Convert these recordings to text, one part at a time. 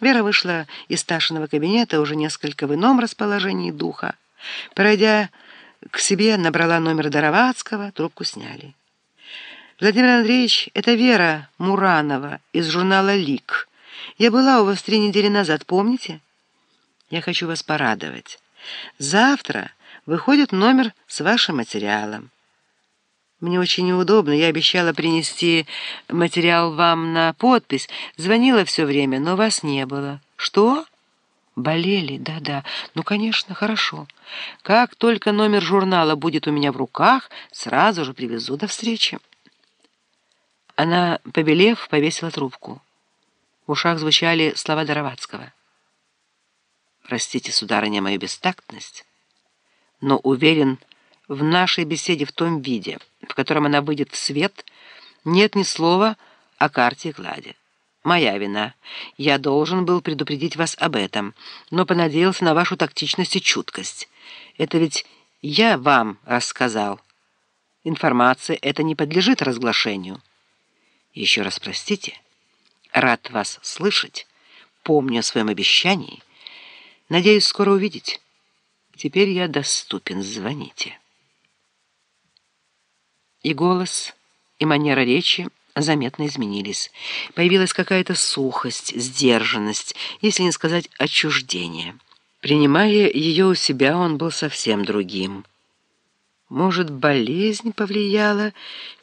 Вера вышла из Ташиного кабинета уже несколько в ином расположении духа. Пройдя к себе, набрала номер Доровацкого, трубку сняли. «Владимир Андреевич, это Вера Муранова из журнала «Лик». Я была у вас три недели назад, помните? Я хочу вас порадовать. Завтра выходит номер с вашим материалом. Мне очень неудобно. Я обещала принести материал вам на подпись. Звонила все время, но вас не было. Что? Болели? Да-да. Ну, конечно, хорошо. Как только номер журнала будет у меня в руках, сразу же привезу до встречи. Она, побелев, повесила трубку. В ушах звучали слова Доровацкого. «Простите, сударыня, мою бестактность, но уверен, в нашей беседе в том виде, в котором она выйдет в свет, нет ни слова о карте и кладе. Моя вина. Я должен был предупредить вас об этом, но понадеялся на вашу тактичность и чуткость. Это ведь я вам рассказал. Информация эта не подлежит разглашению. Еще раз простите. Рад вас слышать. Помню о своем обещании. Надеюсь скоро увидеть. Теперь я доступен. Звоните. И голос, и манера речи заметно изменились. Появилась какая-то сухость, сдержанность, если не сказать отчуждение. Принимая ее у себя, он был совсем другим. Может, болезнь повлияла,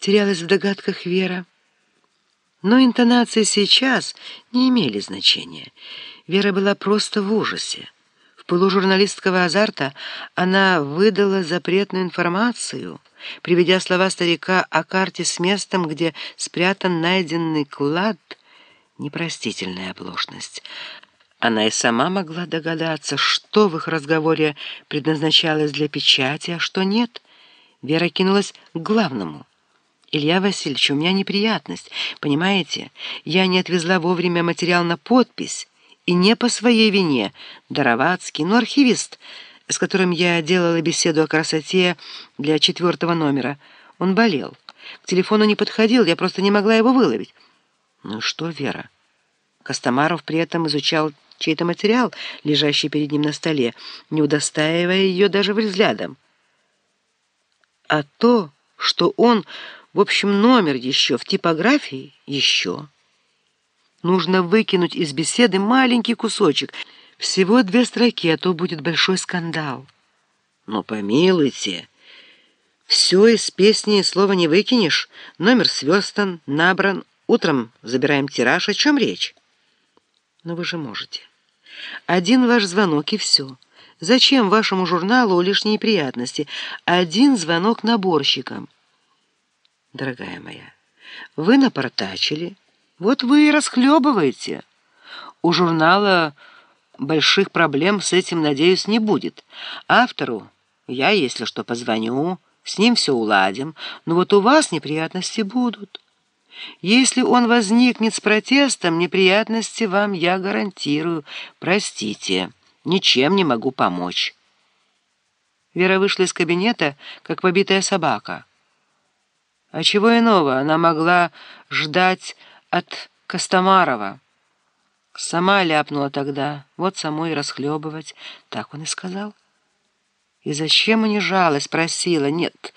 терялась в догадках Вера. Но интонации сейчас не имели значения. Вера была просто в ужасе. В пылу журналистского азарта она выдала запретную информацию, приведя слова старика о карте с местом, где спрятан найденный клад, непростительная оплошность. Она и сама могла догадаться, что в их разговоре предназначалось для печати, а что нет. Вера кинулась к главному — «Илья Васильевич, у меня неприятность. Понимаете, я не отвезла вовремя материал на подпись, и не по своей вине. Доровацкий, но архивист, с которым я делала беседу о красоте для четвертого номера, он болел. К телефону не подходил, я просто не могла его выловить». «Ну что, Вера?» Костомаров при этом изучал чей-то материал, лежащий перед ним на столе, не удостаивая ее даже взглядом. А то, что он... В общем, номер еще, в типографии еще. Нужно выкинуть из беседы маленький кусочек. Всего две строки, а то будет большой скандал. Но помилуйте, все из песни слова не выкинешь. Номер сверстан, набран. Утром забираем тираж. О чем речь? Но вы же можете. Один ваш звонок и все. Зачем вашему журналу лишние приятности? Один звонок наборщикам дорогая моя, вы напортачили, вот вы и расхлебываете. У журнала больших проблем с этим, надеюсь, не будет. Автору я, если что, позвоню, с ним все уладим, но вот у вас неприятности будут. Если он возникнет с протестом, неприятности вам я гарантирую. Простите, ничем не могу помочь». Вера вышла из кабинета, как побитая собака. А чего иного она могла ждать от Костомарова? Сама ляпнула тогда, вот самой расхлебывать. Так он и сказал. И зачем не жалость просила? Нет,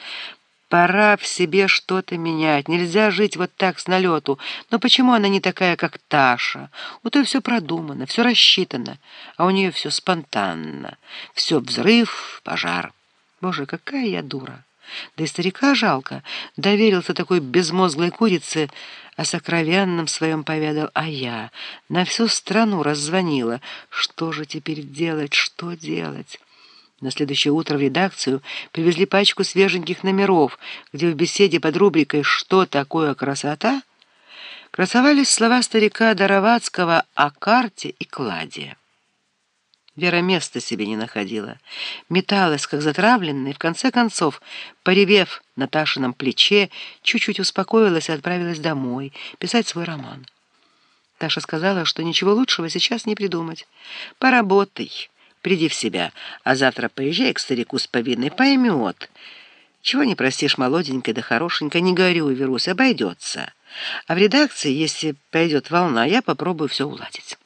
пора в себе что-то менять. Нельзя жить вот так с налету. Но почему она не такая, как Таша? У той все продумано, все рассчитано, а у нее все спонтанно. Все взрыв, пожар. Боже, какая я дура! Да и старика жалко. Доверился такой безмозглой курице, о сокровенном своем поведал, а я на всю страну раззвонила. Что же теперь делать, что делать? На следующее утро в редакцию привезли пачку свеженьких номеров, где в беседе под рубрикой «Что такое красота?» красовались слова старика Доровацкого о карте и кладе. Вера места себе не находила. Металась, как затравленная, и в конце концов, поревев на Ташином плече, чуть-чуть успокоилась и отправилась домой писать свой роман. Таша сказала, что ничего лучшего сейчас не придумать. «Поработай, приди в себя, а завтра поезжай к старику с повинной, поймет. Чего не простишь молоденькой да хорошенькой, не горюй, Верусь, обойдется. А в редакции, если пойдет волна, я попробую все уладить».